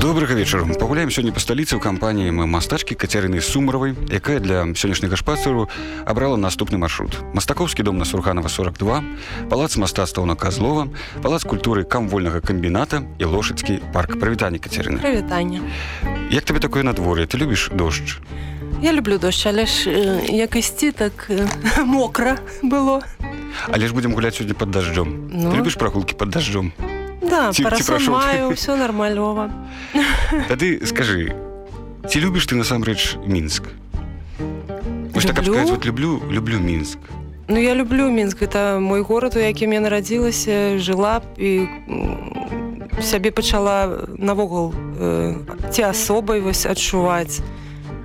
Добрага вечару пагуляем сёння па сталіцы ў кампаніі мы мастачкі кацярыны сумравай якая для сённяшняга шпацыру абрала наступны маршрут. Мастакоўскі дом на сурханова 42 палац мастацтва на казлова палац культуры камвольнага камбіната і лошадскі парк. Прывітання кацярыны Прывітанне. як табе такое надвор'е ты любіш дождж Я люблю дождь, але ж як ісці, так мокра было. але ж будзем гуляць сёння под дажджом Ну. ты любіш прагулкі под дажджом Да, Ці- ці парасон прашоў? маю, все нормального. тады скажы ці любіш ты насамрэч мінск Вось так сказаць, вот люблю люблю мінск Ну, я люблю Мінск. Это мой город, у якім я нарадзілася, жыла і сябе пачала навогул э, ці асобай вось адчуваць.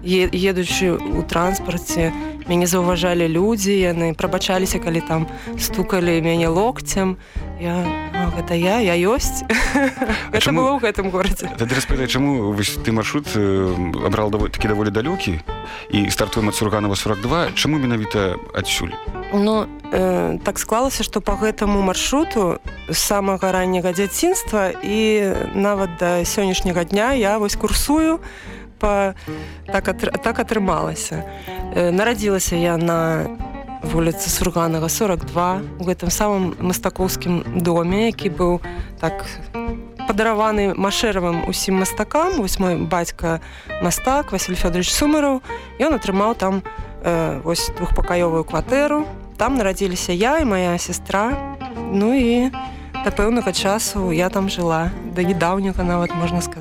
Едучы ў транспарце, мяне заўважалі людзі, яны прабачаліся, калі там стукалі мяне локцем. Я, а, гэта я, я ёсць. Гэта было ў гэтым горадзе. Тады распытай чаму вось ты маршрут э, абрал даволі такі даволі далёкі і стартуем ад сурганова 42 чаму менавіта адсюль Ну, э, так склалася, што па гэтаму маршруту з самага ранняга дзяцінства і нават да сённяшняга дня я вось курсую па... так, атр... так атрымалася. Э, нарадзілася я на вуліцы Сурганага 42 у гэтым самым мастакоўскім доме, які быў так падараваны машэравым усім мастакам. Вось мой бацька мастак Василь Фёдорович Сумараў, ён атрымаў там э, вось двухпакаёвую кватэру. Там нарадзіліся я і моя сестра. Ну і да пэўнага часу я там жыла да недаўняга нават можна сказаць.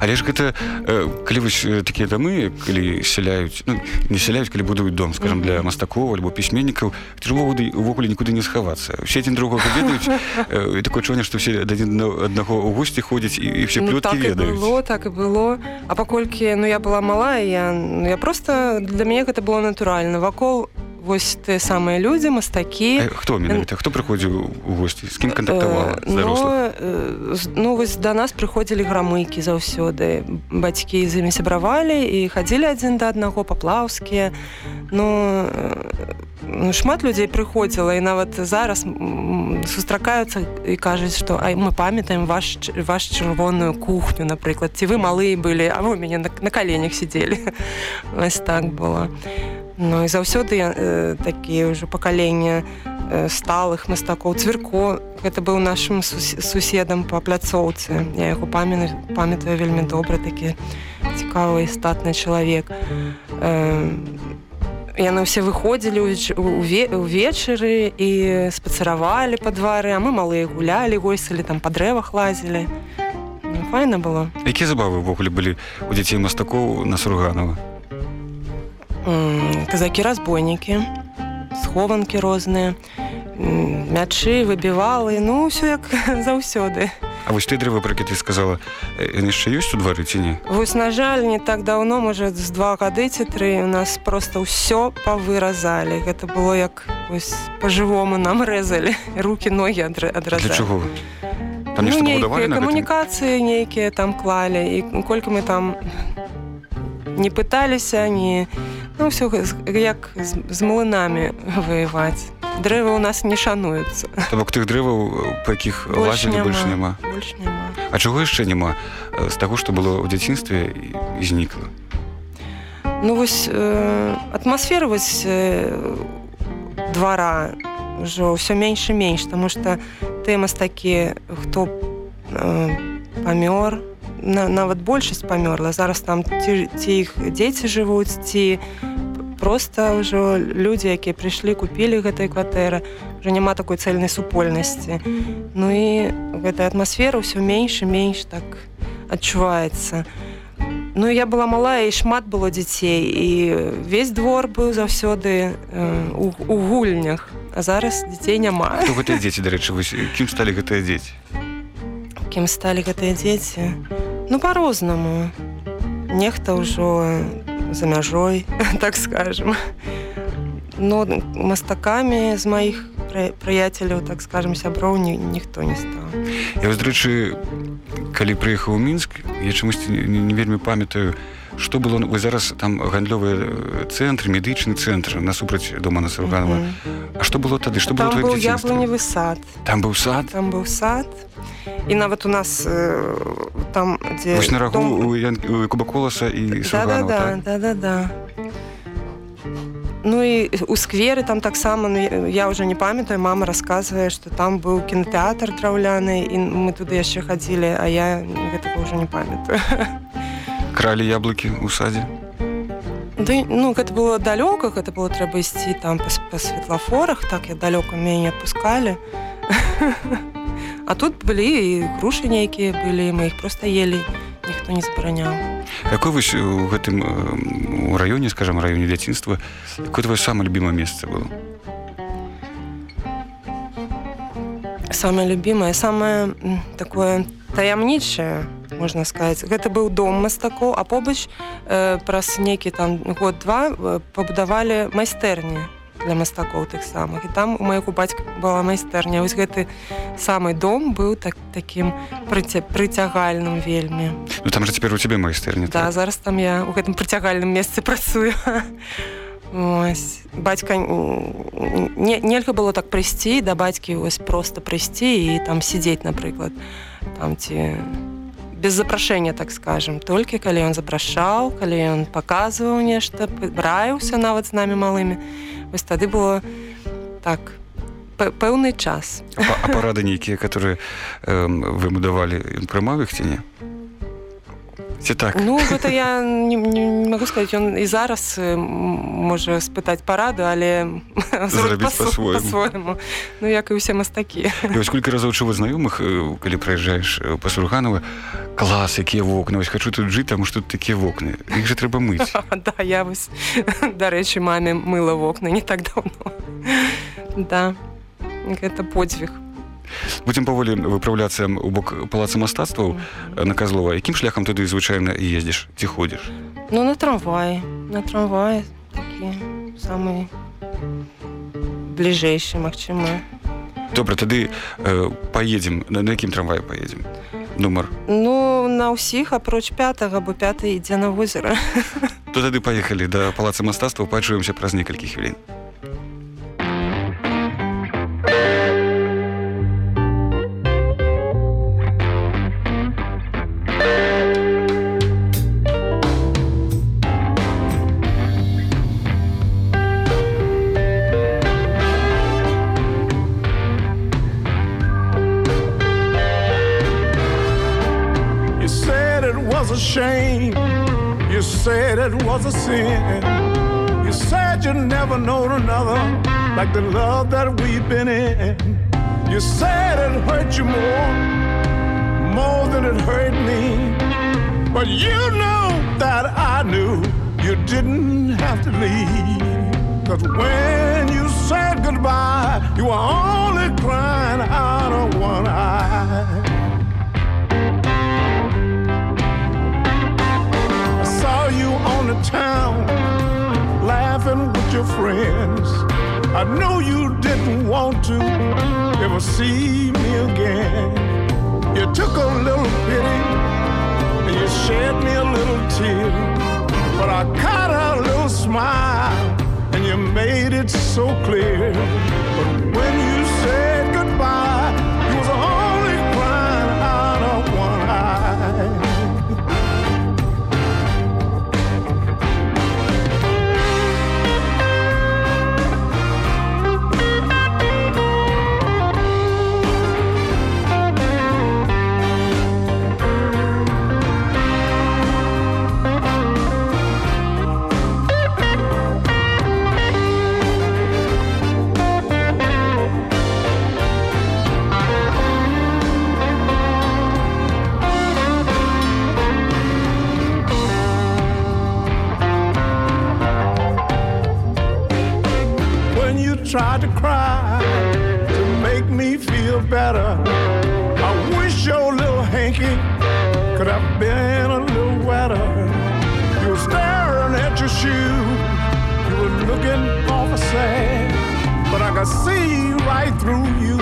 Але ж гэта э, калі вось э, такія дамы калі сяляюць ну, не сяляюць калі будуюць дом скажем для мастакоў альбо пісьменнікаў ж увогуле нікуды не схавацца все адзін другога ведаюць э, і такое чуне што все да адзін аднаго ў госці ходзяць і, і все ну, плёткі так і ведаюць было так і было. А паколькі ну я была малая я, ну, я просто для мяне гэта было натуральна вакол вось тыя самыя людзі мастакі хто менавіта хто прыходзіў у госці з кім кантактавала Э, дарослых ну, э, ну вось да нас прыходзілі грамыкі заўсёды бацькі з імі сябравалі і хадзілі адзін да аднаго паплаўскія ну, э, ну шмат людзей прыходзіла і нават зараз сустракаюцца і кажуць што ай мы памятаем ваш ваш чырвоную кухню напрыклад ці вы малыя былі а вы у мяне на, на каленях сидзелі вось так было Ну і заўсёды э, такія ўжо пакаленне э, сталых мастакоў. Цвірко гэта быў нашым сус суседам па пляцоўцы. Я яго памятаю памятаю вельмі добра такі цікавы статны чалавек. Э, яны ўсе выходзілі увечары і спацыравалі па двары а мы малыя гулялі гойсалі там па дрэвах лазілі. Ну, файна было. Якія забавы ўвогуле былі у дзяцей мастакоў на сурганова казакі-разбойнікі, схованкі розныя, мячы, выбівалы, ну ўсё як заўсёды. А вось ты дрэва пра які ты сказала э, яны яшчэ ёсць у двары ці не Вось на жаль, не так даўно, можа з два гады ці тры у нас проста ўсё павыразалі. Гэта было як вось па-жывому нам рэзалі руки ногі адра- для адразалі. чаго там ну, нейкія камунікацыі нейкія там клалі і колькі мы там не пыталіся не ну ўсё як з, з млынамі ваяваць дрэвы ў нас не шануюцца То бок тых дрэваў па якіх лазілі больш няма больш няма А чаго яшчэ няма з таго што было ў дзяцінстве і- і знікла ну вось э, атмасфера вось э, двара ўжо ўсё менш і менш таму што тэмас такі хто э, памёр на, нават большасць памёрла зараз там ці, ці іх дзеці жывуць ці просто ўжо людзі якія прыйшлі купілі гэтай кватэры уже няма такой цэльнай супольнасці ну і гэтая атмасфера ўсё менш і менш так адчуваецца Ну я была малая і шмат было дзяцей і весь двор быў заўсёды э, у, у гульнях. А зараз дзяцей няма гэтыя дзеці дарэчы вось кім сталі гэтыя дзеці кім сталі гэтыя дзеці ну по-рознаму нехта ўжо за мяжой так скажем. Но мастакамі з маіх прыяцеляў так скажем сяброў ні, ніхто не стаў я вось дарэчы калі прыехаў мінск я чамусьці не, не вельмі памятаю што было вы зараз там гандлёвыя цэнтры медычны цэнтр насупраць дома на сарганова mm -hmm. А што было тады? Што было быў яблоневы сад. Там быў сад? Там быў сад. І нават у нас э, там дзе на рагу дом... кубаколаса і да, да, да, так? да да да Ну і у скверы там таксама ну, я ўжо не памятаю мама расказвае што там быў кінотэатр драўляны і мы туды яшчэ хадзілі а я гэтага ўжо не памятаю кралі яблыкі ў садзе Да, ну гэта было далёка гэта было трэба ісці там па, па светлафорах так я далёка мяне пускалі а тут былі і грушы нейкія былі мы іх просто ели ніхто не забараняў Якой вось у гэтым у раёне скажем раёне дзяцінства какое твоё самое любимое месца было? Самое любимое самое такое таямнічае можна сказаць гэта быў дом мастакоў а побач э, праз нейкі там год два э, пабудавалі майстэрні для мастакоў тых самых. І там у майго бацька была майстэрня вось гэты самы дом быў так таким прыця прыцягальным вельмі. Ну, там же цяпер у цябе майстэрня да так? зараз там я у гэтым прыцягальным месцы працую. Ось. бацька не, нельга было так прыйсці да бацькі вось просто прыйсці і там сидзець напрыклад там ці без запрашэння так скажем. Толькі калі ён запрашаў калі ён паказваў нешта браюўся нават з намі малымі вось тады было так пэўны час. Апарады нейкія которые э, вымудавалі ён прымаў іх ці не ці так. Ну гэта я не, не, не могу сказать. Ён і зараз можа спытаць параду але по-свойму ну як і усе мастакі сколько разоў чува знаёмых калі праязджаеш па сурганова клас якія вокны вось хочу тут жыць там што такія вокны іх же трэба мыць да я вось дарэчы маме мыла вокны не так давно. Да гэта подзвіг будзем паволі выпраўляцца у бок палаца мастацтваў на казлова якім шляхам туды звычайна ездзіш? Ці ходзіш? Ну на трамвай. На трамвай. Такі самы бліжэйшы магчыма. Добра тады э, поедзем на, на якім трамвае поедзем нумар. Ну на ўсіх апроч пятага бо пяты ідзе на возера. То тады паехалі да палаца мастацтва пачуемся праз некалькі хвілін it was a sin. You said you'd never known another like the love that we've been in. You said it hurt you more, more than it hurt me. But you know that I knew you didn't have to leave. Cause when you said goodbye, you were only crying out of one eye. The town laughing with your friends. I know you didn't want to ever see me again. You took a little pity and you shed me a little tear. But I caught a little smile and you made it so clear. But when you said tried to cry to make me feel better. I wish your little hanky could have been a little wetter. You were staring at your shoe, you were looking awful sad, but I could see right through you.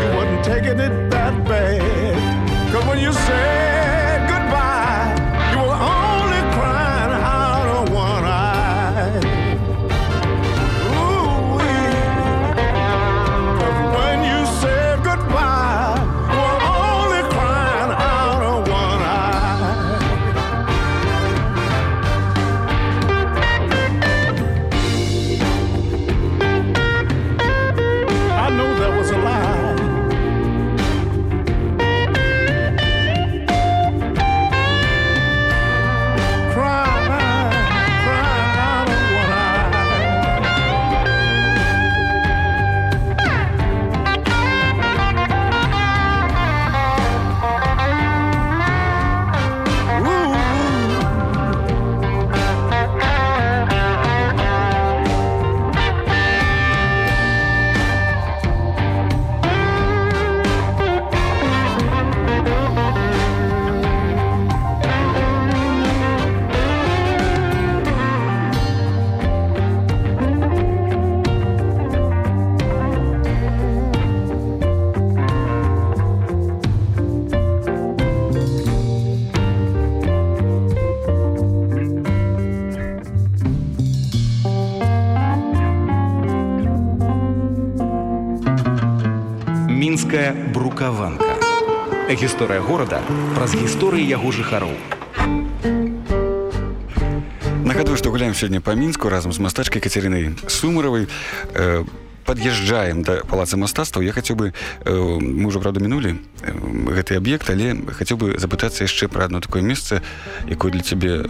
You wasn't taking it that bad. Cause when you said брукаванка гісторыя горада праз гісторыі яго жыхароў. Нагадваю, што гуляем сёння па мінску разам з мастачкай кацярынай сумаравай. Э, пад'язджаем да палаца мастацтва я хацеў бы э, мы ўжо правда мінулі э, гэты аб'ект але хацеў бы запытацца яшчэ пра одно такое месца якое для цябе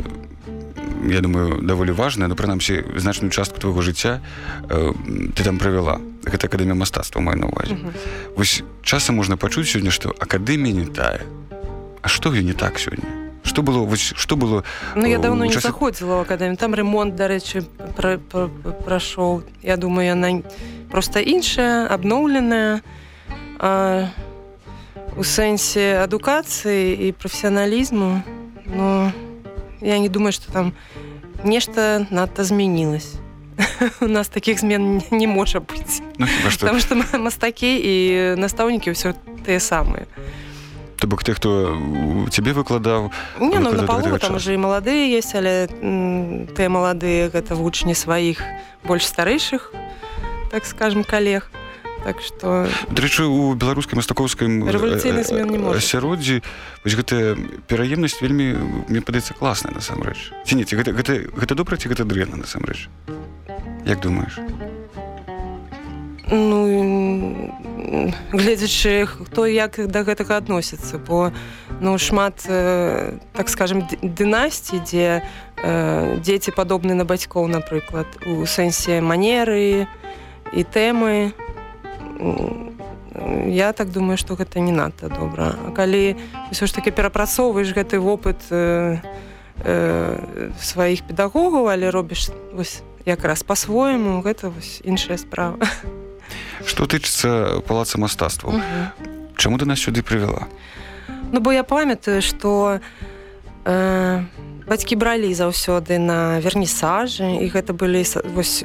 я думаю даволі важна но прынамсі значную частку твайго жыцця э, ты там правяла. Гэта акадэмія мастацтва маю на увазе. Вось часам можна пачуць сёння што акадэмія не тая. А што я не так сёння? Что было вось что было Ну, я э, давно у не заходзіла ў акадэмію. Там ремонт дарэчы пра- пра- прайшоў. Я думаю яна просто іншая абноўленая а, у сэнсе адукацыі і прафесіяналізму но я не думаю что там нешта надта змянілось у нас таких змен не- можа быць ну, хіба што потому что ма- мастакі і настаўнікі ўсё тыя самыя То бок ты хто цябе выкладаў Не, ну, гэтага там уже і маладыя есть, але тыя маладыя гэта вучні сваіх больш старэйшых, так скажем, калег. Так што Дарэчы у беларускай мастакоўскім не можа. асяроддзі вось гэтая пераемнасць вельмі мне падаецца класная насамрэч ці не ці гэта, гэта, гэта добра ці гэта дрэнна насамрэч Як думаеш ну гледзячы хто як да гэтага адносіцца бо ну шмат э, так скажем д- дынастій дзе э, дзеці падобны на бацькоў напрыклад у сэнсе манеры і тэмы я так думаю што гэта не надта добра. А калі ўсё ж таки перапрацоўваеш гэты вопыт э, э, сваіх педагогаў але робіш вось якраз по-свойму гэта вось іншая справа. Што тычыцца палаца мастацтваў Чаму ты нас сюды прывяла? Ну бо я памятаю, што э, бацькі бралі заўсёды на вернісажы і гэта былі вось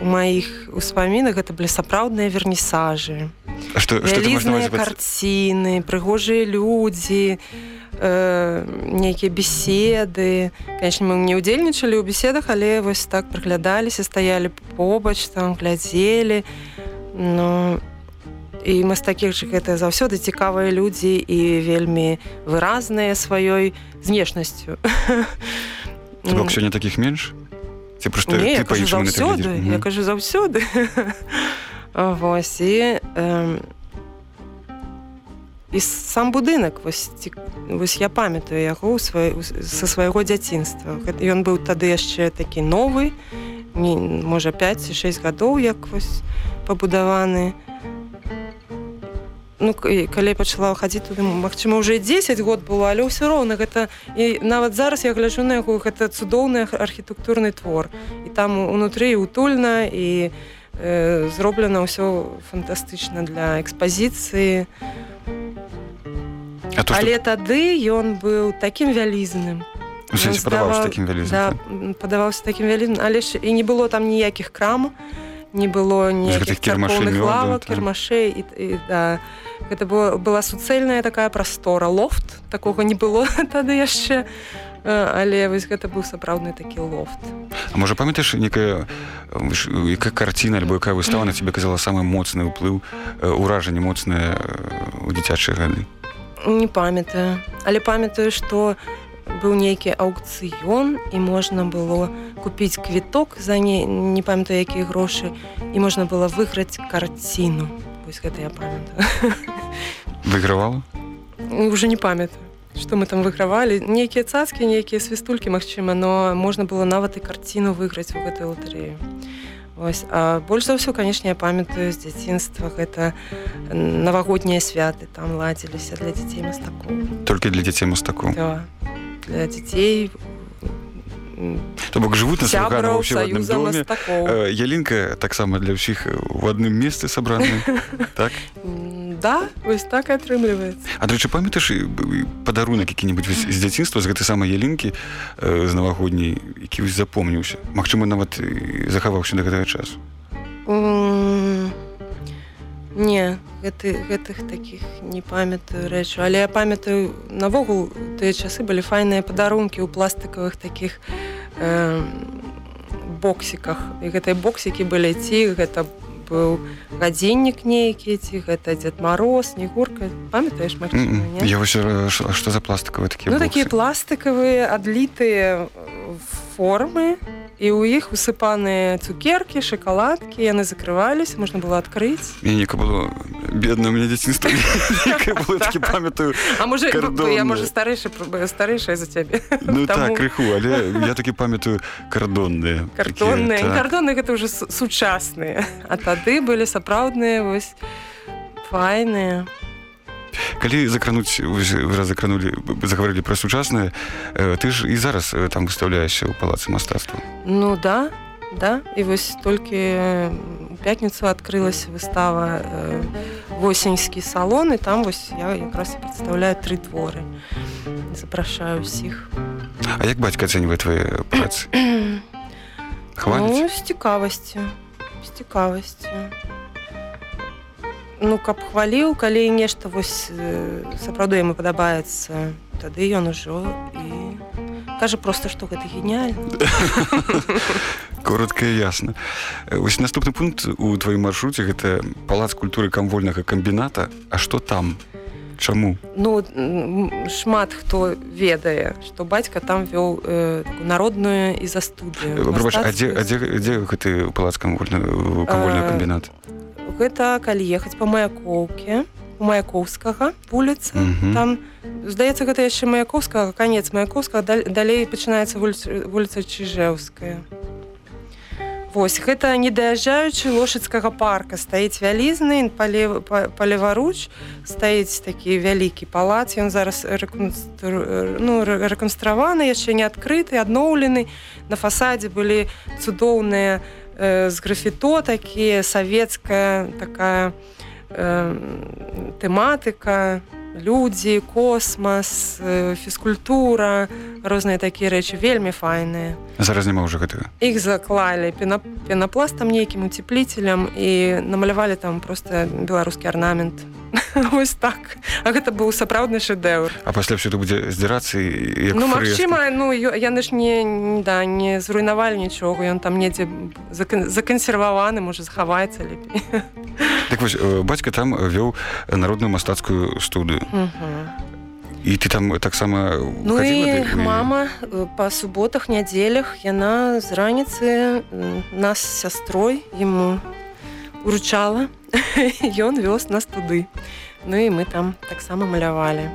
у маіх успамінах гэта былі сапраўдныя вернісажы. Што, можна Вялізныя карціны, прыгожыя людзі, э, нейкія беседы. Канечне, мы не ўдзельнічалі ў беседах, але вось так прыглядаліся, стаялі побач, там глядзелі. Ну, і мастакі ж гэта заўсёды цікавыя людзі і вельмі выразныя сваёй знешнасцю. сёння такіх менш ці проста Не, ты па-іншаму на гэта глядзіш? я кажу заўсёды. Вось і эм, і сам будынак вось, ці- вось я памятаю яго свай, са свайго дзяцінства. Ён быў тады яшчэ такі новы, не, можа 5-6 гадоў як вось пабудаваны. Ну, і калі пачала хадзіць туды Мачыма уже 10 год было але ўсё роўна гэта і нават зараз я гляджу на яго гэта цудоўны ах- архітэктурны твор. І там унутры і утульна і э, зроблена ўсё фантастычна для экспазіцыі то, што але тады ён быў такім вялізным падаваўся такім вялізным да, м, падаваўся такім вялізным але ж і не было там ніякіх крам не было ніякіх царкоўных мёду, лавак кірмашэй і, і да. гэта была, была суцэльная такая прастора лофт. Такога не было тады яшчэ Э, але вось гэта быў сапраўдны такі лофт. А можа памятаеш некая э, ж, якая карціна альбо якая выстава на цябе казала самы моцны ўплыў э, ўражанне моцнае э, у дзіцячыя гады не памятаю. Але памятаю што быў нейкі аукцыён і можна было купіць квіток за не не памятаю якія грошы і можна было выйграць карціну. Вось гэта я памятаю. Выйгравала? Уже не памятаю что мы там выйгравалі. Нейкія цацкі нейкія свістулькі Мачыма но можна было нават і карціну выйграць у гэтай латарею Вось а больш за ўсё канешне я памятаю з дзяцінства гэта навагоднія святы там ладзіліся для дзяцей мастакоў толькі для дзяцей мастакоў да. Дзяцей то бок жывуць на сябраў вообще в адным доме. Мастакоў Э, ялінка таксама для ўсіх у адным месцы сабраны так? Да вось так атрымліваецца А дарэчы памятаеш падарунак які-небудзь з дзяцінства з гэтай самай ялінкі э, з навагодняй які вось запомніўся Магчыма нават і захаваўся да гэтага часу Не гэты, гэтых такіх не памятаю рэчаў але я памятаю навогул тыя часы былі файныя падарункі ў пластикавых такіх э, боксіках. І гэтай боксікі былі ці гэта быў гадзіннік нейкі ці гэта дзед мароз снегурка. Памятаеш не? я вось э, што за пластикавыя такія ну такія боксы? пластикавыя адлітыя формы і ў іх усыпаныя цукеркі шоколадкі яны закрываліся можна было адкрыць Мне нека было бедна у мяне дзяцінства памятаю А можа я можа старэйшы старэйшая за цябе Ну так крыху але я такі памятаю кардонныя картонныя так. кардоны гэта ўжо су- сучасныя а тады былі сапраўдныя вось файныя калі закрануць вы раз закранули загаварылі пра сучаснае э, ты ж і зараз э, там выстаўляешся ў палацы мастацтва. Ну да да і вось толькі у пятніцу адкрылася выстава э, восеньскі салон і там вось я якраз і прадстаўляю тры творы. Запрашаю ўсіх. А як бацька ацэньвае твае працы? Хваліць? Ну, з цікавасцю з цікавасцю ну каб хваліў калі нешта вось э, сапраўды яму падабаецца тады ён ужо і кажа просто што гэта геніальна. Коротко і ясна. Э, вось наступны пункт у тваім маршруце гэта палац культуры камвольнага камбіната. А што там? Чаму? Ну шмат хто ведае што бацька там вёў э, народную і за студыю Прабач, а дзе, а дзе, дзе гэты палац камвольна камвольны А, камбінат гэта калі ехаць па маякоўке у маяковскага вуліца Мгм. там здаецца гэта яшчэ маяковскага канец маяковскага далей пачынаецца вуліца, вуліца чыжэўская. Вось гэта не даязджаючы лошадскага парка. Стаіць вялізны палев, па- палеваруч стаіць такі вялікі палац. Ён зараз рэконстру... ну, рэ- рэканстраваны яшчэ не адкрыты адноўлены. На фасадзе былі цудоўныя э, з графіто такія савецкая такая э, тэматыка людзі космас э, фізкультура розныя такія рэчы вельмі файныя зараз няма ўжо гэтага іх заклалі пена, пенапластам нейкім уцеплителем і намалявалі там просто беларускі арнамент ось так. А гэта быў сапраўдны шэдэўр А пасля ўсё будзе здзірацца як ну магчыма ну яны ж не да не зруйнавалі нічога ён там недзе закан- закансерваваны можа захаваецца лепей Так вось э, бацька там вёў народную мастацкую студыю Мгм. і ты там таксама Ну і ды- мама э, па суботах нядзелях яна з раніцы нас сястрой ему уручала ён вёз нас туды Ну і мы там таксама малявалі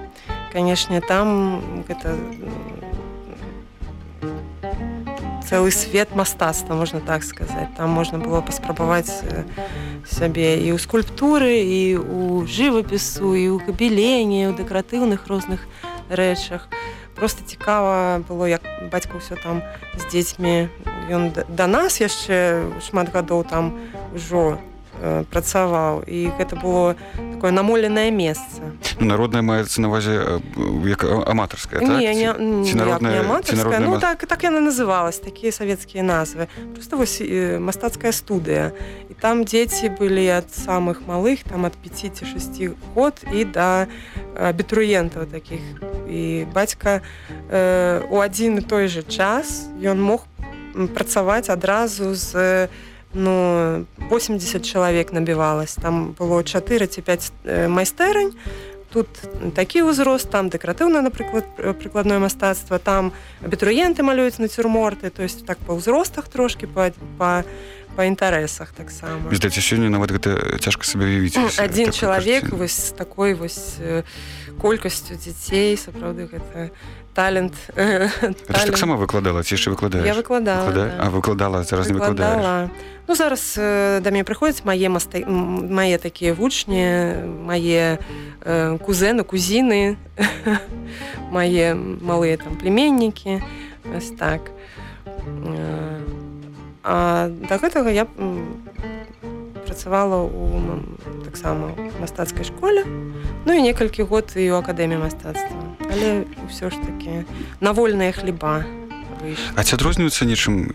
канешне там гэта цэлы свет мастацтва можна так сказаць там можна было паспрабаваць э, сябе і ў скульптуры і у жывапісу і ў кабеленні у дэкаратыўных розных рэчах просто цікава было як бацька ўсё там з дзецьмі ён да нас яшчэ шмат гадоў там ужо э, працаваў. І гэта было такое намоленае месца. Ну, народная маецца на увазе э, як аматарская так? не, не, Ці- ці народная- не аматарская. ну так так яна называлась такія савецкія назвы. Просто вось э, мастацкая студыя. І там дзеці былі ад самых малых там ад 5 ці 6 год і да абітурыентаў такіх. І бацька э, у адзін і той же час ён мог працаваць адразу з э, ну 80 чалавек набівалась там было 4 ці 5 э, майстэрань тут такі ўзрост там дэкаратыўна напрыклад э, прыкладное мастацтва там абітурыенты малююць нацюрморты то есть так па ўзростах трошки па, па, па інтарэсах таксама здаецца сёння нават гэта цяжка сабе уявіць Ну, вось, адзін чалавек вось такой вось э, колькасцю дзяцей сапраўды гэта талент таксама выкладала ці яшчэ выкладаеш я выкладала Выкладае? да. а выкладала зараз не Выкладала. Ну зараз э, да мяне прыходзяць мае маста... мае такія вучні, мае э, кузены, кузіны, мае малыя там племеннікі, ось так. Э, А да гэтага я м, працавала ў м, таксама мастацкай школе. Ну і некалькі год і ў акадэміі мастацтва. Але ўсё ж такі на вольныя хлеба. А ці адрозніваюцца нечым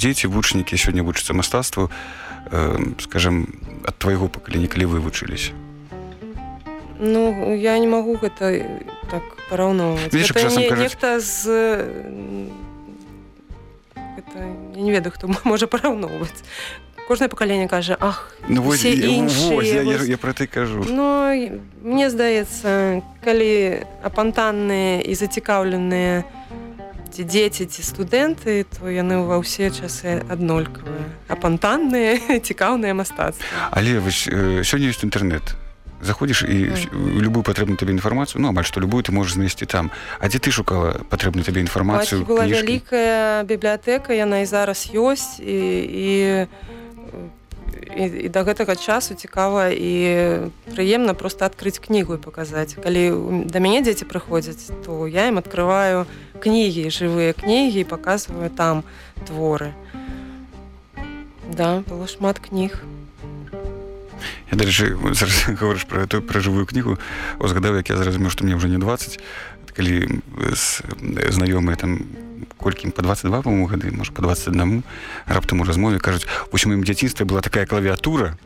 дзеці вучнікі сёння вучацца мастацтву э, скажем ад твайго пакалення калі вы вучыліся Ну я не магу гэта э, так параўноўваць. Нехта з гэта, я не ведаю, хто можа параўноўваць. Кожнае пакаленне кажа ах Ну вось, я, іншыя, вось, я, я, вось. я про ты кажу Ну мне здаецца, калі апантанныя і зацікаўленыя ці дзеці ці студэнты, то яны ва ўсе часы аднолькавыя. Апантанныя, цікаўныя мастацтва. але вось э, сёння ёсць інтэрнет заходзіш і mm. любую патрэбную табе інфармацыю ну амаль што любую ты можаш знайсці там а дзе ты шукала патрэбную табе інфармацыю была вялікая бібліятэка яна і зараз ёсць і, і, і, і да гэтага часу цікава і прыемна проста адкрыць кнігу і паказаць. Калі да мяне дзеці прыходзяць то я ім открываю кнігі жывыя кнігі і паказваю там творы. Да было шмат кніг. Я дарэчы зараз гаворыш пра ту пра жывую кнігу. Узгадаў як я зразумеў што мне ўжо не 20 калі знаёмыя там колькі ім па 22 по гады можа по 21 раптам у размове кажуць вось у маім дзяцінстве была такая клавіатура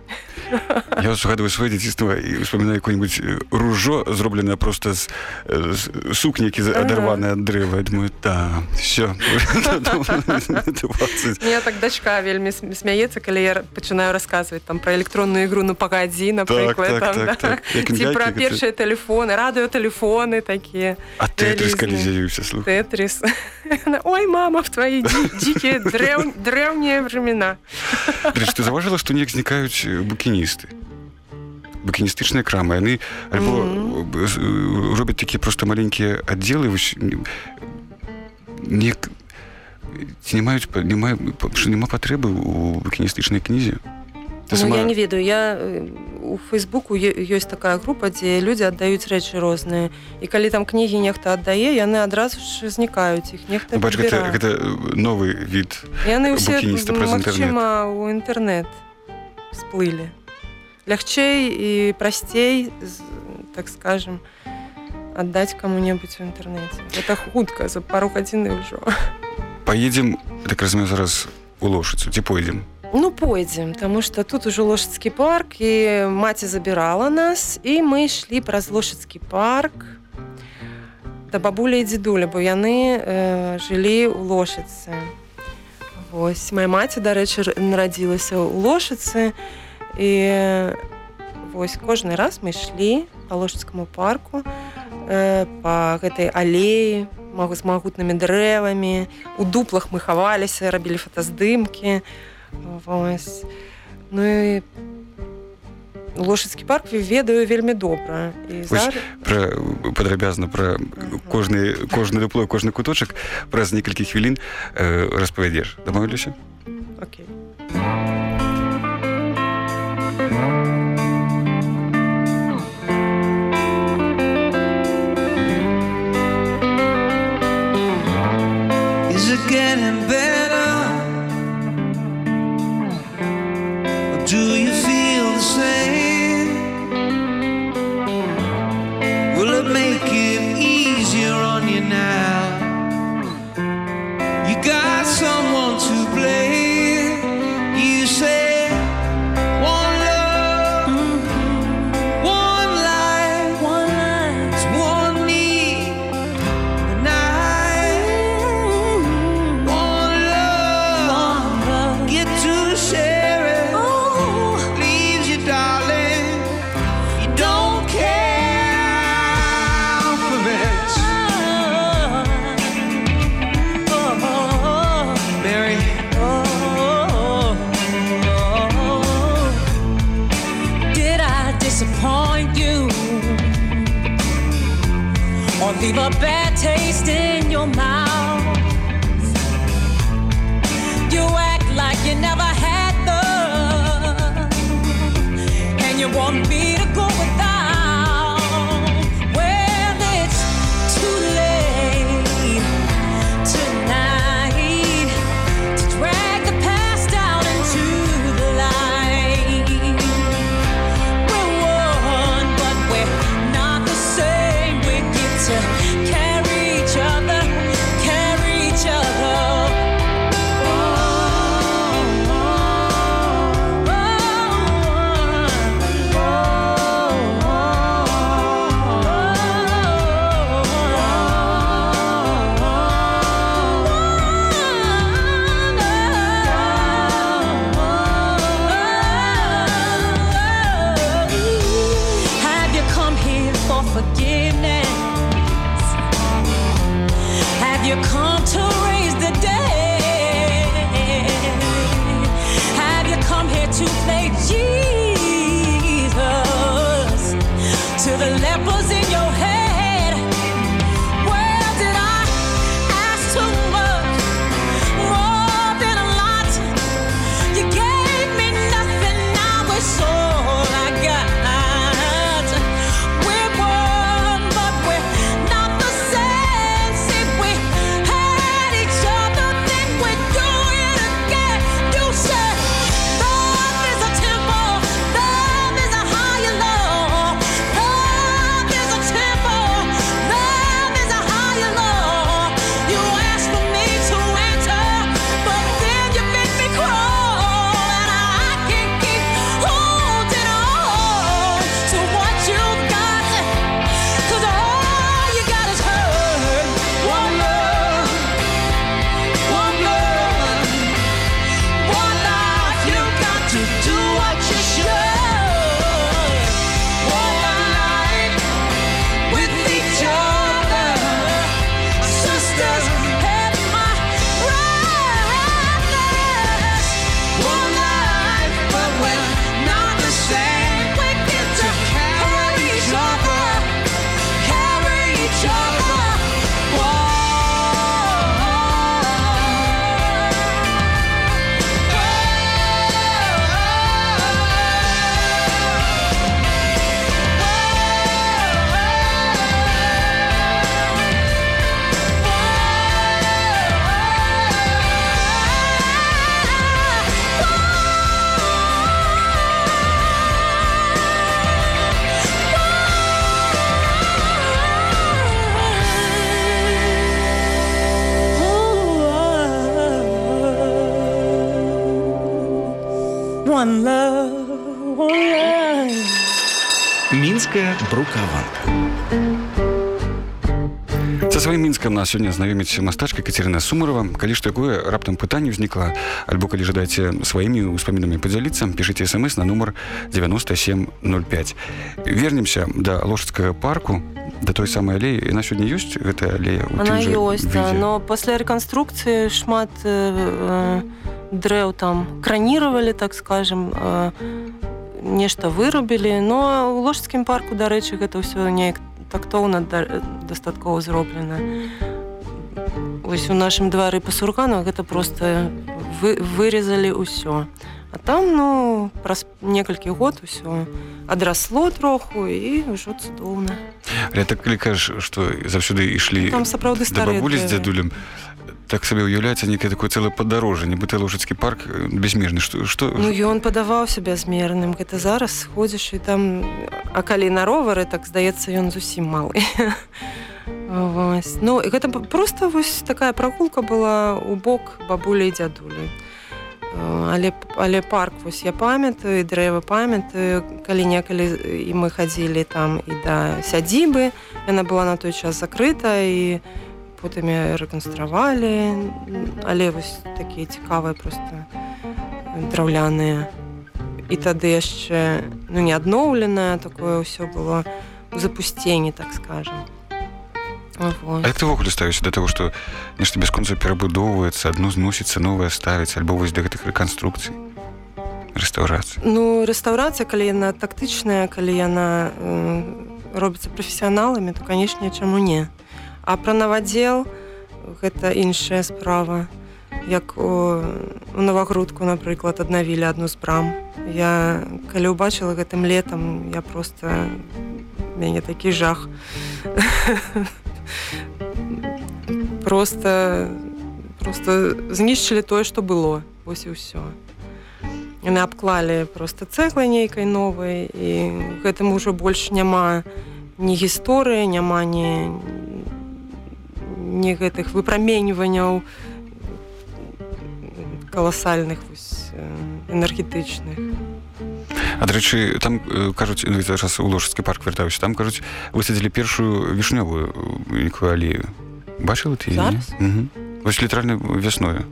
я згадываю сваё дзяцінства і успамінаю какое-нибудь ружо зробленае просто з, з сукні які Ага. адарваныя ад дрэва думаю да все Мне так дачка вельмі см- смяецца калі я пачынаю расказваць там пра электронную ігру ну пагадзі напрыклад пра першыя тэлефоны радыётэлефоны такія а тэтрыс калі з'явіўся слухай Тетрис. Ой, мама, в твои ди- дикие древ- древние времена. Дарэчы, ты заўважыла, што неяк знікаюць э, букіністы. Букіністычныя крамы яны альбо Мгм. э, з- э, робяць такія проста маленькія аддзелы вось, не ці не маюць не маю што няма патрэбы ў букіністычнай кнізе Ты Ну, сама- я не ведаю, я э, у Фейсбуку ёсць такая група, дзе людзі аддаюць рэчы розныя. І калі там кнігі нехта аддае, яны адразу ж знікаюць іх нехта Ну, бач, гэта, гэта новы від Яны ўсе праз магчыма у інтэрнэт сплылі. Лягчэй і прасцей, так скажем, аддаць каму-небудзь у інтэрнэце. Гэта хутка за пару гадзін і ўжо. паедзем так разумею зараз у лошыцу ці пойдзем Ну пойдзем, таму што тут ужо лошадскі парк і маці забірала нас і мы ішлі праз лошадскі парк. Да бабуля і дзедуля, бо яны э, жылі ў лошыцы. Вось моя маці, дарэчы, нарадзілася ў лошыцы і вось кожны раз мы ішлі па лошадскаму парку э, па гэтай алеі могу з магутнымі дрэвамі. У дуплах мы хаваліся рабілі фотаздымкі Вось. Ну і лошадскі парк ведаю вельмі добра і Вось зараз... пра падрабязна пра кожны кожны дупло кожны куточак праз некалькі хвілін э, распавядзеш дамовіліся Окей. Is it getting better? Нас сёння знаёміць мастачка Катерина Сумарова. Калі ж такое раптам пытанне ўзнікла, альбо калі жадаеце сваімі ўспамінамі падзяліцца, пішыце смс на нумар 9705. Вернемся да лошадскага парку, да той самай алеі. І на сёння ёсць гэтая алея Она жа ёсць, да, но пасля рэканструкцыі шмат э, э, дрэў там кранировали, так скажем, э, нешта вырубілі, но ў ложскім парку, дарэчы, гэта ўсё неяк тактоўна да, дастаткова зроблена. Вось у нашым двары па суркану гэта просто вы, вырезалі ўсё. А там ну праз некалькі год усё адрасло троху і ўжо цудоўна. Але так калі кажаш, што заўсёды ішлі Там сапраўды бабулі з дзядулем, так сабе ўяўляецца некае такое цэлае падарожжа, нібыта лошадскі парк э, безмежны. Што, што, Ну ён падаваўся бязмерным гэта зараз ходзіш і там а калі на ровары так здаецца ён зусім малы Вось. Ну гэта п- просто вось такая прагулка была у бок бабулі і дзядулі Э, але але парк вось я памятаю і дрэвы памятаю. Калі некалі і мы хадзілі там і да сядзібы яна была на той час закрыта і потым рэканстравалі але вось такія цікавыя просто драўляныя і тады яшчэ ну не адноўленае такое ўсё было у запусценні так скажем Вот. А як ты ўвогуле ставіся да таго, што нешта бясконца перабудоўваецца, адно зносіцца новае ставіць альбо вось да гэтых рэканструкцый рэстаўрацыі. Ну рэстаўрацыя калі яна тактычная калі яна э, робіцца прафесіяналамі то канешне чаму не А пра навадзел гэта іншая справа. Як у, у навагрудку, напрыклад, аднавілі адну з брам. Я калі ўбачыла гэтым летам, я просто мяне такі жах. просто просто знішчылі тое, што было. Вось і ўсё. Яны абклалі просто цэглай нейкай новай і гэтым ужо больш няма ні гісторыі, няма ні, ні гэтых выпраменьванняў каласальных вось, энергетычных. Дарэчы там э, кажуць зараз у ложскі парк вяртаюся там кажуць высадзілі першую вішнёвую нейкую алею бачыла ты? Мгм. вось літаральна вясною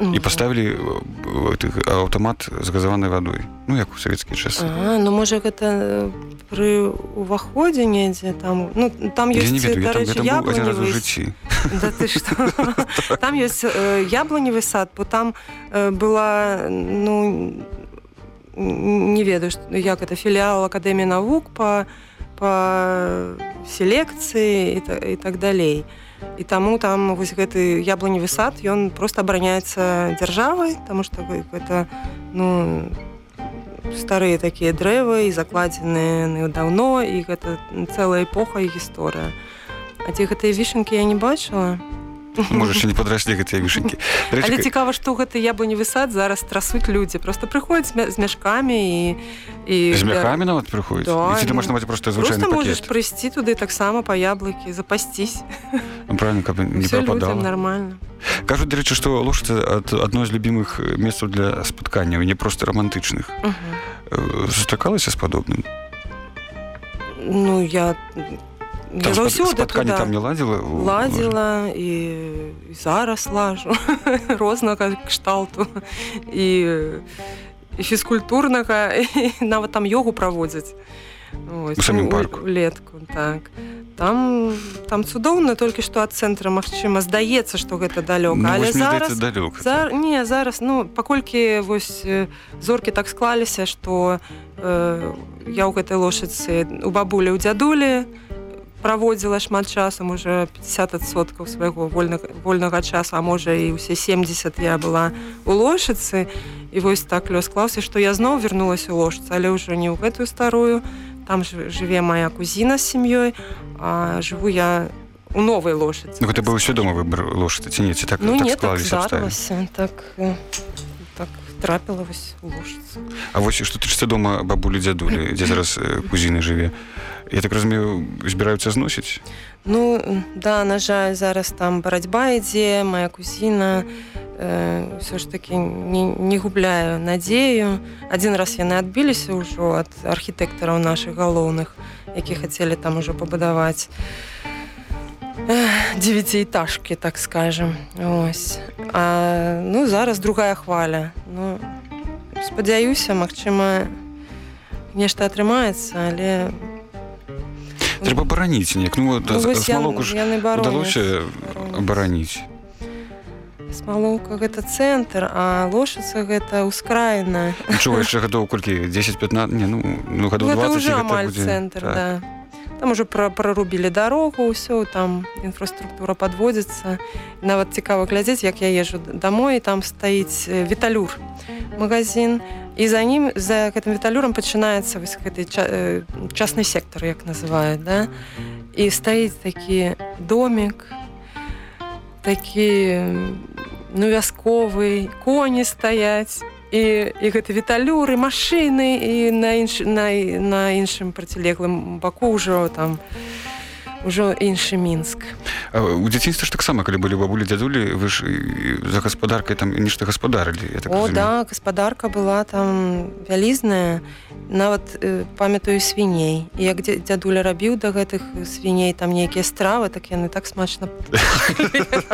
Ну, і паставілі э, аўтамат з газаванай вадой ну як у савецкі час А, ну можа гэта э, пры уваходзе недзе там ну там ёсць не ведаю я там, я дарэчы там быў адзін раз у яблоневы жыцці Да ты что? Там есть э, яблоневый сад, бо там э, была, ну, не ведаю, што- як это, філіал Акадэміі навук па, па селекцыі і, та- і так далей. І таму там вось гэты яблоневы сад, ён проста абараняецца дзяржавай, таму што гэ- гэта, ну, старыя такія дрэвы і закладзеныя яны даўно і гэта цэлая эпоха і гісторыя. А ці гэтыя вішенкі я не бачыла. Можа яшчэ не падраслі гэтыя вішенькі Але Дарэчы, цікава, што гэты яблоневы сад зараз трасуць людзі. Просто прыходзяць з мя- з мяшкамі і і з мяхамі нават прыходзіць Да, ты можна маць Просто звычайны можаш прыйсці туды таксама па яблыкі, запасцісь. Ну, правильно каб не прападала нормально. кажуць дарэчы што лошадь ад адно з любімых месцаў для спатканняў не проста рамантычных Мгм. Э, сустракалася з падобным Ну я, я Там спад- заўсёды туды там не ладзіла ладзіла і, і зараз лажу рознага кшталту і, і фізкультурнага і нават там йогу праводзяць самім парку. улетку так. Там там цудоўна толькі што ад цэнтра Мачыма здаецца што гэта далёка Ну, але зараз далёка Зар... Не зараз ну паколькі вось э, зоркі так склаліся што э, я ў гэтай лошадцы у бабулі ў дзядулі праводзіла шмат часам уже 50соткаў свайго вольнага вольнага часу а можа і ўсе 70 я была у лошацы і вось так лёс склаўся што я зноў вярнулася ў лошацы але ўжо не ў гэтую старую там жы- жыве моя кузіна з сям'ёй а жыву я у новай лошацы Ну, гэта быў свядомы выбар лошадці ці не ці так ну так не так здарылася так э, так трапіла вось лошацы А вось што тычыцца дома бабулі дзядулі дзе зараз кузіны жыве. Я так разумею збіраюцца зносіць? Ну да на жаль зараз там барацьба ідзе моя кузіна э, ўсё ж таки не, не губляю надзею. Адзін раз яны адбіліся ўжо ад архітэктараў наших галоўных які хацелі там ужо пабудаваць девяциэтажки так скажем ось а, ну зараз другая хваля ну спадзяюся Мачыма нешта атрымаецца але трэба бараніць неяк ну, Ну, смалоку ж яны удалося абараніць Смалоўка гэта цэнтр, а лошаца гэта ўскраіна. Нічого яшчэ гадоў колькі 10-15 не ну ну гадоў Гэта 20 ўжо і амаль будзе. цэнтр, Так. да. Там ужо пра, прарубілі дарогу, ўсё там інфраструктура падводзіцца. Нават цікава глядзець, як я езжу д- дамой, і там стаіць э, віталюр магазин. І за ім за гэтым віталюрам пачынаецца вось гэты ча, э, частны сектар, як называюць, да? І стаіць такі домик, такі ну вясковы коні стаяць і, і гэта віталюры машины і на інш, на, на іншым процілеглым баку ўжо там ўжо іншы мінск. У дзяцінстве ж таксама калі былі бабулі дзядулі вы ж за гаспадаркай там нешта гаспадарылі так о разумею. да гаспадарка была там вялізная нават э, памятаю свіней. І як дзя- дзядуля рабіў да гэтых свіней там нейкія стравы так яны так смачна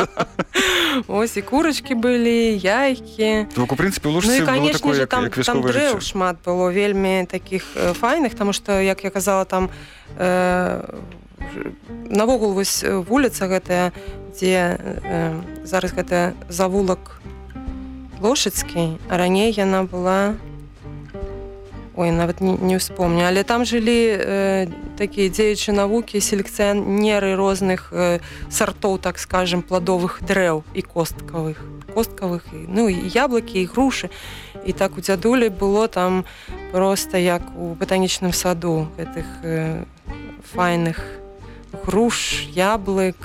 ось і курочки былі яйкі. Так, у прынцыпе у Ну і конечно же там, там дрэў шмат было вельмі таких э, файных тому что як я казала там э, ж- навогул вось э, вуліца гэтая дзе э, зараз гэта завулак лошадскі а раней яна была ой нават не, ўспомню. Але там жылі э, такія дзеючы навукі селекцыянеры розных э, сартоў так скажем пладовых дрэў і косткавых косткавых і, ну і яблыкі і грушы. І так у дзядулі было там просто як у батанічным саду гэтых э, файных груш яблык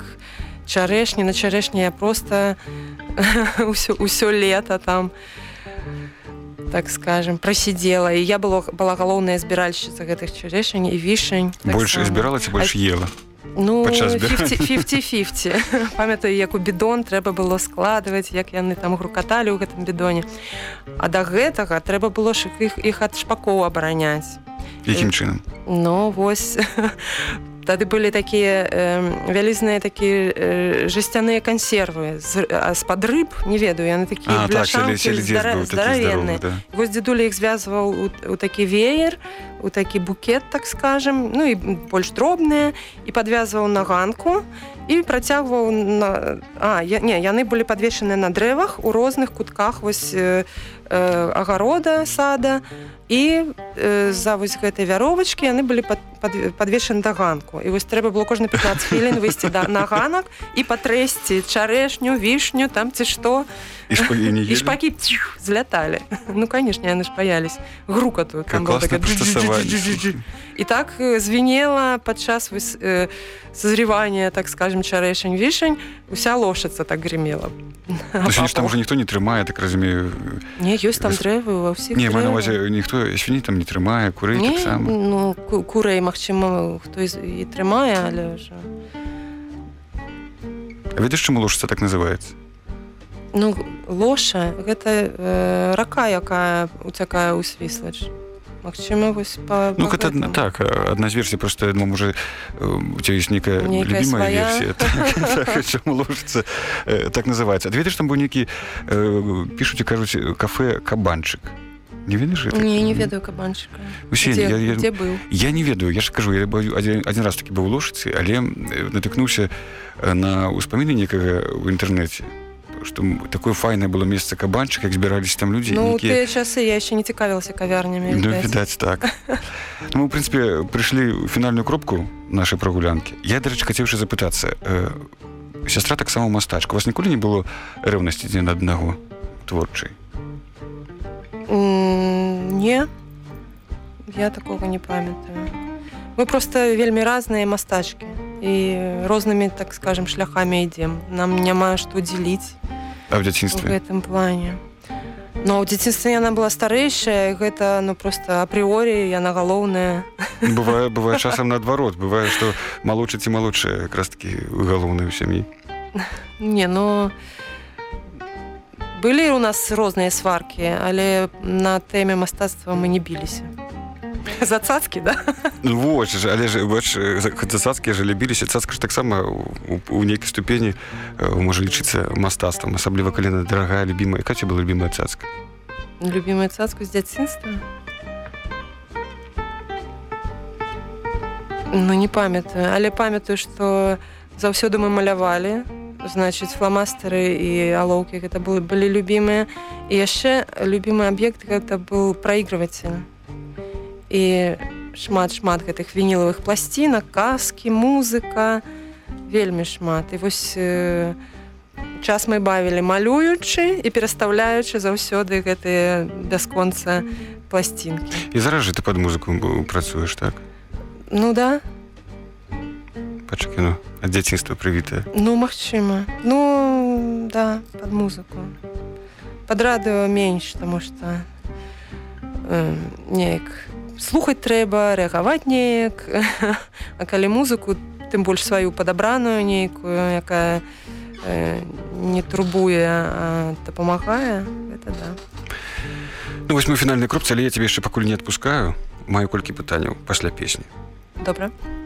чарэшні на чарэшні я просто ўсё, ўсё лета там так скажем просидела і я было была галоўная збіральшчыца гэтых чарэшань і вішань так больше само. збірала ці больш ела Ну, падчас збірання? 50-50. Памятаю, як у бідон трэба было складваць, як яны там грукаталі ў гэтым бідоне. А да гэтага трэба было ж іх, іх ад шпакоў абараняць. якім чынам Ну вось тады былі такія э, вялізныя такія э, жасцяныя кансервы з-пад рыб не ведаю яны такія А, так, здаравенныя. да. Вось дзедуля іх звязваў у, у такі веер у такі букет так скажем ну і больш дробныя і падвязваў на ганку і працягваў на а я, не яны былі падвешаны на дрэвах у розных кутках вось э, агарода сада. І э, за вось гэтай вяровачкі яны былі пад, пад, падвешаны да ганку. І вось трэба было кожны 15 хвілін выйсці да на ганак і патрэсці чарэшню вішню там ці што і шпакі псіх, зляталі ну канешне яны ж паялись грукату і так э, звенела падчас э, созревания так скажем чарэшань вішань уся лошаца так гремела. Ж там уже ніхто не трымае так разумею. Не ёсць там дрэвы ва ўсіх не маю на дрэвах. увазе ніхто свіні там не трымае куры Не, таксама ну ку- курэй магчыма хто і трымае але А ведаеш чаму лошаца так называецца ну лоша гэта э, рака якая уцякае ў свіслач Магчыма вось па, Ну гэта гэтаму. так адна з версій просто ну, можа у цябе ёсць любимая свая. версія так, так, э, так называецца ведаеш там быў нейкі э, пішуць і кажуць кафе кабанчык не ведаеш гэта? не не ведаю кабанчыка Усе, Дзе- я, я, дзе быў я не ведаю я ж кажу я быў адзін, адзін раз такі быў лошыцы але э, натыкнуўся э, на ўспаміны некага ў інтэрнэце што м- такое файнае было месца кабанчык як збіраліся там людзі Ну, тыя часы я яшчэ не цікавілася кавярнямі Ну, відаць. так. Ну, мы в прынцыпе прыйшлі ў фінальную кропку нашай прагулянкі я дарэчы хацеўшы запытацца э, сястра таксама мастачка у вас ніколі не было рэўнасці дзе на аднаго творчай М, Не. Я такога не памятаю. Мы просто вельмі разныя мастачкі і рознымі так скажем шляхамі ідзем нам няма што дзеліць а ў дзяцінстве гэтым плане. Но ў дзяцінстве яна была старэйшая гэта ну просто апрыорі яна галоўная. Бывае бывае часам наадварот. Бывае што малодшы ці малодшая якраз такі галоўныя ў сям'і. Не ну былі у нас розныя сваркі але на тэме мастацтва мы не біліся за цацкі да? Вось же але ж бач за цацкі же любіліся цацка ж таксама у, нейкай ступені э, можа лічыцца мастацтвам асабліва калі яна дарагая любімая. Яка ці была любімая цацка? Любимую цацку з дзяцінства? Ну не памятаю. Але памятаю что заўсёды мы малявалі. Значыць фламастары і алоўкі гэта былі былі любімыя. І яшчэ любімы аб'ект гэта быў праігрыватель і шмат шмат гэтых вінілавых пласцінак казкі музыка. Вельмі шмат. І вось э, час мы бавілі малюючы і перастаўляючы заўсёды гэтыя бясконца пласцінкі. І зараз жа ты под музыку працуеш так? Ну да. Пачакай ну ад дзяцінства прывітае. Ну магчыма. Ну да под музыку. Под радыо менш тому что э, неяк слухаць трэба рэагаваць неяк. А калі музыку тым больш сваю падабраную нейкую якая э, не турбуе а дапамагае это да. Ну вось мы фінальнай кропцы але я цябе яшчэ пакуль не адпускаю. Маю колькі пытанняў пасля песні. Добра. Гісторыя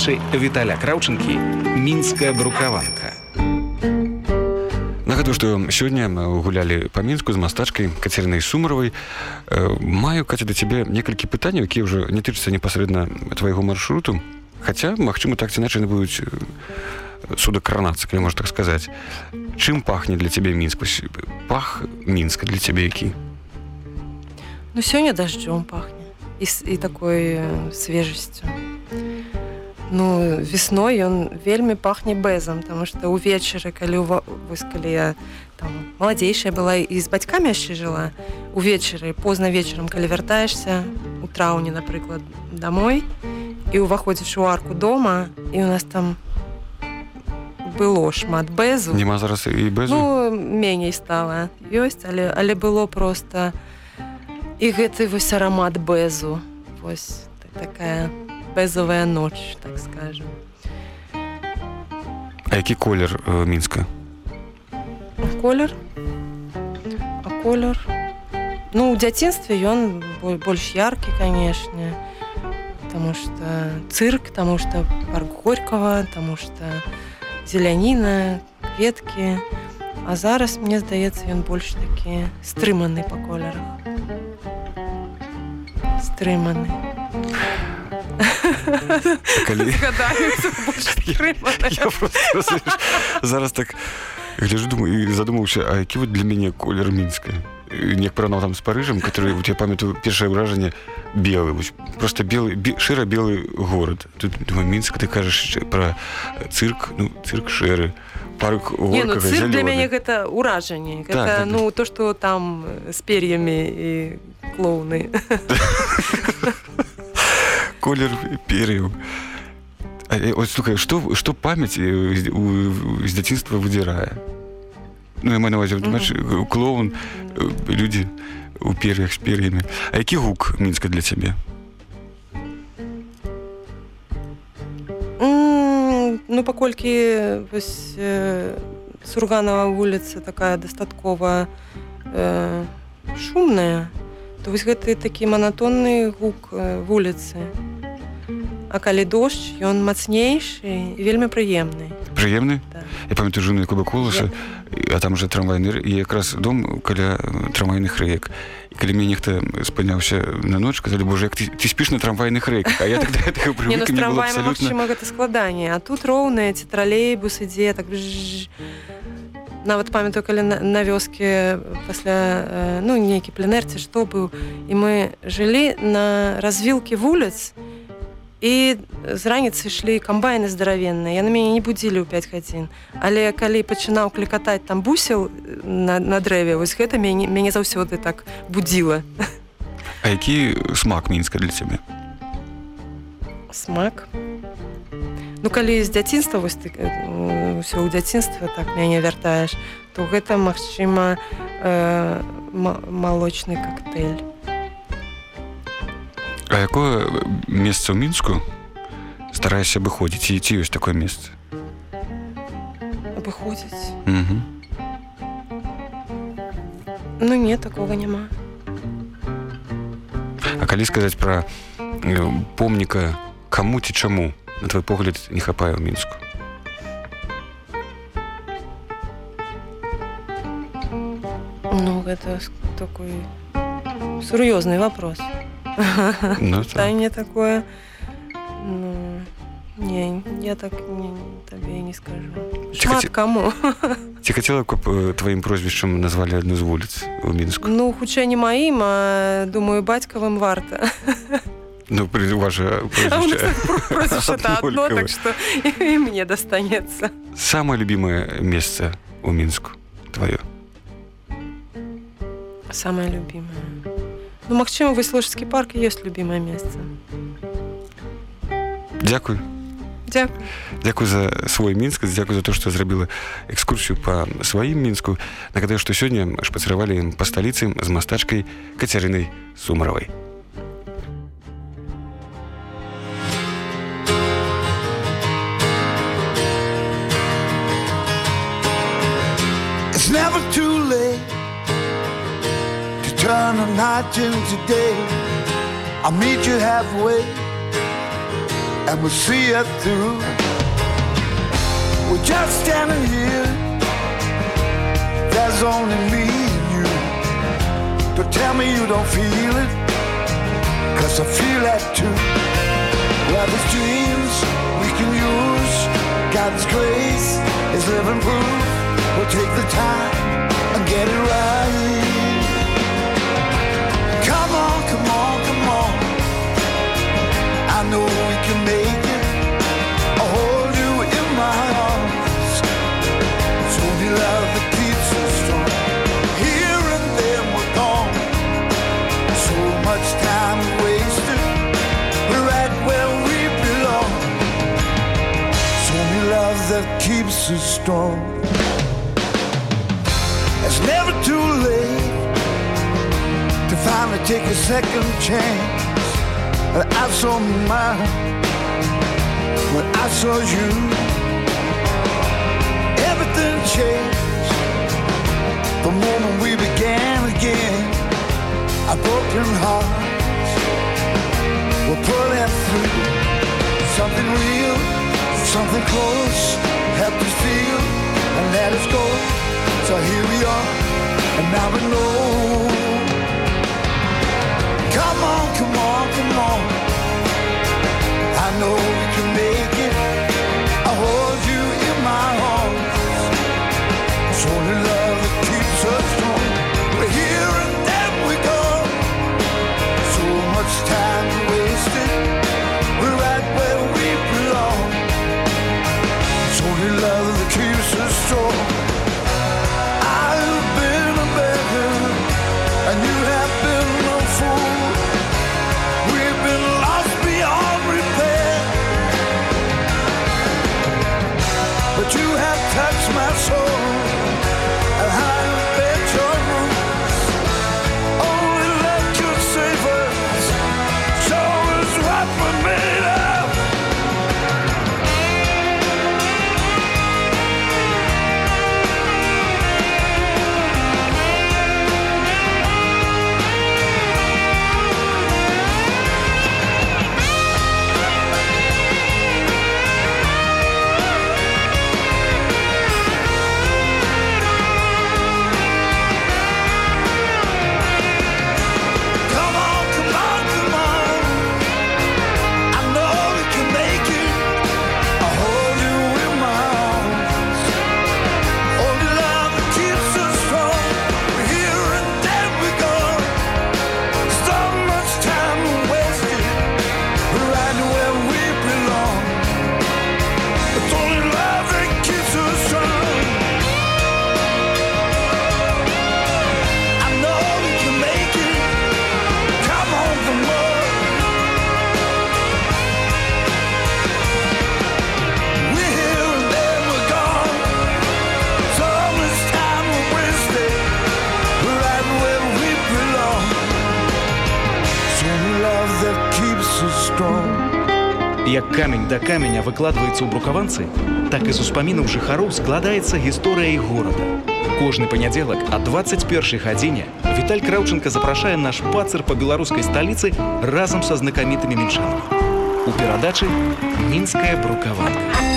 перадачы Віталя Краўчынкі мінская брукаванка. Нагадаю, што сёння мы гулялі па мінску з мастачкай кацернай сумаравай. Э, Маю каця да цябе некалькі пытанняў, якія ўжо не тычацца непасрэдна твайго маршруту. Хаця, магчыма, так ці іначай будуць э, судакранацца, калі можна так сказаць. Чым пахне для цябе мінск? Вось, Пах мінска для цябе які? Ну, сёння дождем пахнет. И, с- и такой э, свежестью. Ну, весной он вельмі пахне бэзам, потому что увечары, калі ува... вось, калі я там маладзейшая была і з бацькамі яшчэ жыла, увечары, позна вечарам, калі вяртаешься у траўні, напрыклад, домой і уваходзіш у арку дома, і у нас там было шмат бэзу. Нема зараз і безу? Ну, меней стала. Ёсць, але, але было просто і гэты вось арамат бэзу. Вось та- такая бэзавая ноч, так скажем. А які колер э, мінска? Колер. А колер. Ну, ў дзяцінстве ён бо- больш яркі, канешне. Таму што цырк, таму што парк Горького, таму што зеляніна, кветкі. А зараз, мне здаецца, ён больш такі стрыманы па колерах. Стрыманы. Калі... Гадаю, больш стрыманы. Я просто розумієш, зараз так гляжу, думаю, і задумаўся, а які вот для мяне колер мінска? Неяк параўнаў там з Парыжам, который вот я памятаю першае ўражанне белы, вось, просто белы бе, шэра-белы горад. Тут думаю, мінск ты кажаш пра цырк, ну цырк шэры, парк Не, ну цирк для мяне гэта ўражанне. Так, Гэта, так. ну, то, што там з пер'ямі і клоуны. колер пер'яў. А, э, Ось слухай, што, што памяць э, з- у- з дзяцінства выдзірае? Ну, я маю на увазе, Мгм. бач, клоун, людзі у пер'ях з пер'ямі. А які гук мінска для цябе? М, Ну, паколькі вось э, Сурганова вуліца такая дастаткова э, шумная, то вось гэты такі манатонны гук э, вуліцы. А калі дождж, ён мацнейшы вельмі прыемны. Прыемны? Так. Я памятаю жыўны клуба коласа, а там же трамвайны і якраз дом каля э, трамвайных рэек. І калі мне нехта спыняўся на ноч, казалі, боже, як ты, ты спіш на трамвайных рэках, а я тогда Не, ну, магчыма, гэта складаней. А тут роўныя ці тралейбус ідзе, так бжж. Нават памятаю, калі на, на вёске пасля э, ну, нейкі пленэр ці што быў, і мы жылі на развілкі вуліц, і з раніцы ішлі камбайны здаравенныя. Яны мяне не будзілі ў 5 гадзін. Але калі пачынаў клікатаць там бусел на, на дрэве, вось гэта мяне, мяне заўсёды так будзіла. А які смак мінска для цябе? смак ну калі з дзяцінства вось ты ўсё ў дзяцінства так мяне вяртаеш то гэта магчыма э, ма- малочны коктейль А якое месца ў мінску стараешся абыходзіць? І ці ёсць такое месца? абыходзіць? Угу. ну не такого няма. А калі сказаць пра помніка каму ці чаму на твой погляд не хапае ў мінску? Ну гэта такой сур'ёзны вопрос ну, так. пытанне такое ну, не я так не, табе і не скажу шмат хаце- каму ці хацела каб э, тваім прозвішчам назвалі адну з вуліц у мінску Ну, хутчэй не маім, а думаю, бацькавым варта. ну пры ваша А у нас прозвішча прозвішча-то одно, Аднолькавае. так што і мне дастанецца. самае любімае месца у мінску твоё Самае любімае. Ну, магчыма, Высложскі парк і ёсць любімае месца. Дзякуй Дзякуй. Дзякуй за свой мінск дзякуй за то што зрабіла экскурсію па сваім мінску нагадаю што сёння шпацыравалі па сталіцы з мастачкай кацярынай сумаравай It's never too late a night into day. I'll meet you halfway and we'll see it through. We're just standing here, there's only me and you. Don't tell me you don't feel it, cause I feel that too. Well, there's dreams we can use, God's grace is living proof. We'll take the time and get it right. We can make it. I'll hold you in my arms. It's only love that keeps us strong. Here and we're gone. So much time wasted. We're right where we belong. It's only love that keeps us strong. It's never too late to finally take a second chance. Saw mine when I saw you. Everything changed the moment we began again. Our broken hearts were pulling through something real, something close. Helped us feel and let us go. So here we are, and now we know. Come on, come on know. Да каменя выкладваецца ў брукаванцы, так і з успамінаў жыхароў складаецца гісторыя іх горада. Кожны панядзелак а 21 гадзіне Віталь Краўчынка запрашае наш пацыр па беларускай сталіцы разам са знакамітымі мінчанамі. У перадачы мінская брукаванка.